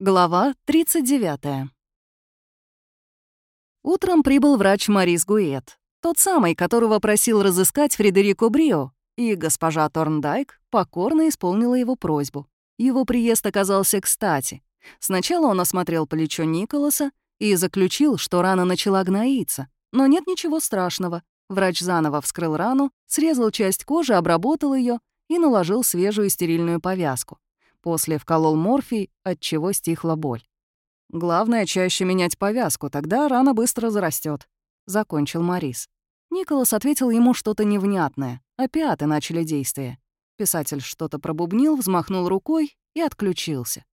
Глава 39. Утром прибыл врач Марис Гуэт, тот самый, которого просил разыскать Фредерико Брио, и госпожа Торндайк покорно исполнила его просьбу. Его приезд оказался кстати. Сначала он осмотрел плечо Николаса и заключил, что рана начала гноиться. Но нет ничего страшного. Врач заново вскрыл рану, срезал часть кожи, обработал ее и наложил свежую стерильную повязку. После вколол морфий, от чего стихла боль. «Главное, чаще менять повязку, тогда рана быстро зарастет, закончил Морис. Николас ответил ему что-то невнятное. Опиаты начали действие. Писатель что-то пробубнил, взмахнул рукой и отключился.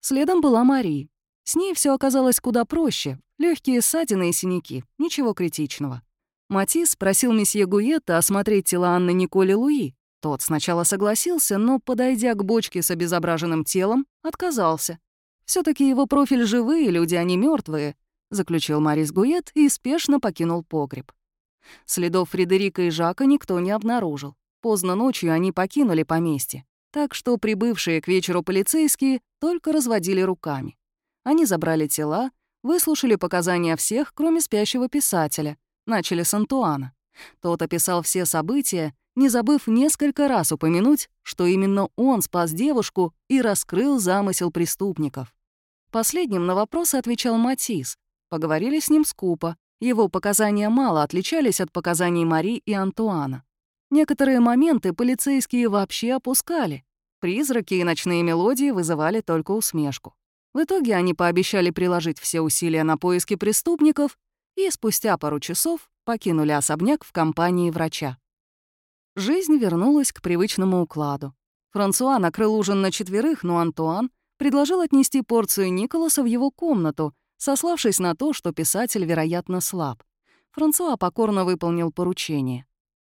Следом была Мари. С ней все оказалось куда проще. легкие ссадины и синяки, ничего критичного. Матис просил месье Гуетта осмотреть тела Анны Николи Луи, тот сначала согласился, но, подойдя к бочке с обезображенным телом, отказался. все таки его профиль живые люди, а не мертвые, заключил Марис Гует и спешно покинул погреб. Следов Фредерика и Жака никто не обнаружил. Поздно ночью они покинули поместье, так что прибывшие к вечеру полицейские только разводили руками. Они забрали тела, выслушали показания всех, кроме спящего писателя, начали с Антуана. Тот описал все события не забыв несколько раз упомянуть, что именно он спас девушку и раскрыл замысел преступников. Последним на вопросы отвечал Матис. Поговорили с ним скупо. Его показания мало отличались от показаний Мари и Антуана. Некоторые моменты полицейские вообще опускали. Призраки и ночные мелодии вызывали только усмешку. В итоге они пообещали приложить все усилия на поиски преступников и спустя пару часов покинули особняк в компании врача. Жизнь вернулась к привычному укладу. Франсуа накрыл ужин на четверых, но Антуан предложил отнести порцию Николаса в его комнату, сославшись на то, что писатель, вероятно, слаб. Франсуа покорно выполнил поручение.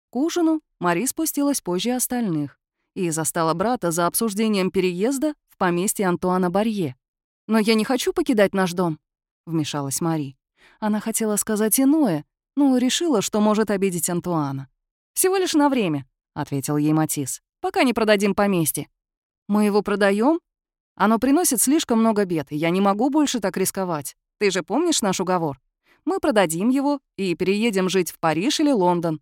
К ужину Мари спустилась позже остальных и застала брата за обсуждением переезда в поместье Антуана Барье. «Но я не хочу покидать наш дом», — вмешалась Мари. Она хотела сказать иное, но решила, что может обидеть Антуана. «Всего лишь на время», — ответил ей Матис. «Пока не продадим поместье». «Мы его продаем? Оно приносит слишком много бед, и я не могу больше так рисковать. Ты же помнишь наш уговор? Мы продадим его и переедем жить в Париж или Лондон.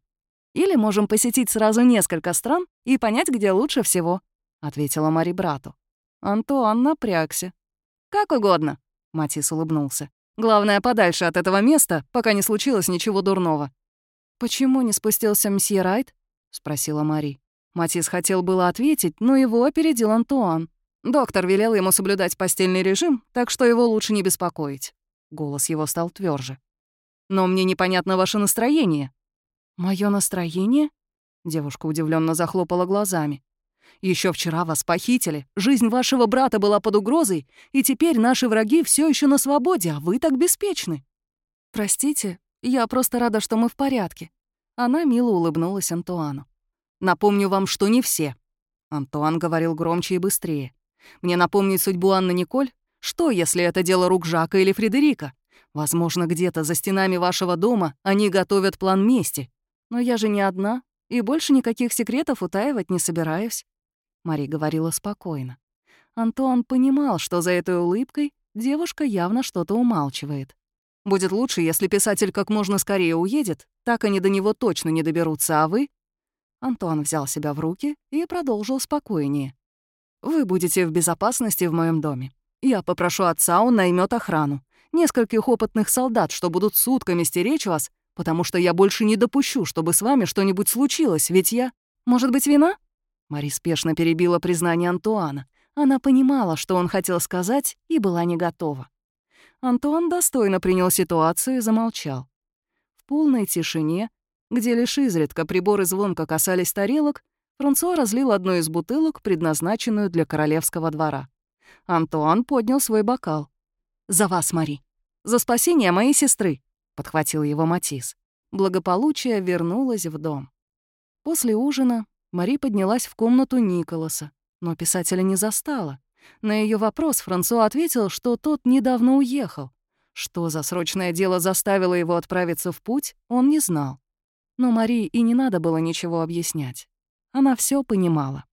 Или можем посетить сразу несколько стран и понять, где лучше всего», — ответила Мари брату. Антуан напрягся. «Как угодно», — Матис улыбнулся. «Главное, подальше от этого места, пока не случилось ничего дурного. «Почему не спустился мсье Райт?» — спросила Мари. Матис хотел было ответить, но его опередил Антуан. Доктор велел ему соблюдать постельный режим, так что его лучше не беспокоить. Голос его стал тверже. «Но мне непонятно ваше настроение». Мое настроение?» Девушка удивленно захлопала глазами. Еще вчера вас похитили, жизнь вашего брата была под угрозой, и теперь наши враги все еще на свободе, а вы так беспечны». «Простите, я просто рада, что мы в порядке». Она мило улыбнулась Антуану. «Напомню вам, что не все». Антуан говорил громче и быстрее. «Мне напомнить судьбу Анны Николь? Что, если это дело рук Жака или Фредерика? Возможно, где-то за стенами вашего дома они готовят план мести. Но я же не одна, и больше никаких секретов утаивать не собираюсь». Мари говорила спокойно. Антуан понимал, что за этой улыбкой девушка явно что-то умалчивает. Будет лучше, если писатель как можно скорее уедет, так они до него точно не доберутся, а вы...» Антуан взял себя в руки и продолжил спокойнее. «Вы будете в безопасности в моем доме. Я попрошу отца, он наймет охрану. Нескольких опытных солдат, что будут сутками стеречь вас, потому что я больше не допущу, чтобы с вами что-нибудь случилось, ведь я... Может быть, вина?» Мари спешно перебила признание Антуана. Она понимала, что он хотел сказать, и была не готова. Антуан достойно принял ситуацию и замолчал. В полной тишине, где лишь изредка приборы звонко касались тарелок, Франсуа разлил одну из бутылок, предназначенную для королевского двора. Антуан поднял свой бокал. «За вас, Мари! За спасение моей сестры!» — подхватил его Матис. Благополучие вернулось в дом. После ужина Мари поднялась в комнату Николаса, но писателя не застала. На ее вопрос Франсуа ответил, что тот недавно уехал. Что за срочное дело заставило его отправиться в путь, он не знал. Но Марии и не надо было ничего объяснять. Она все понимала.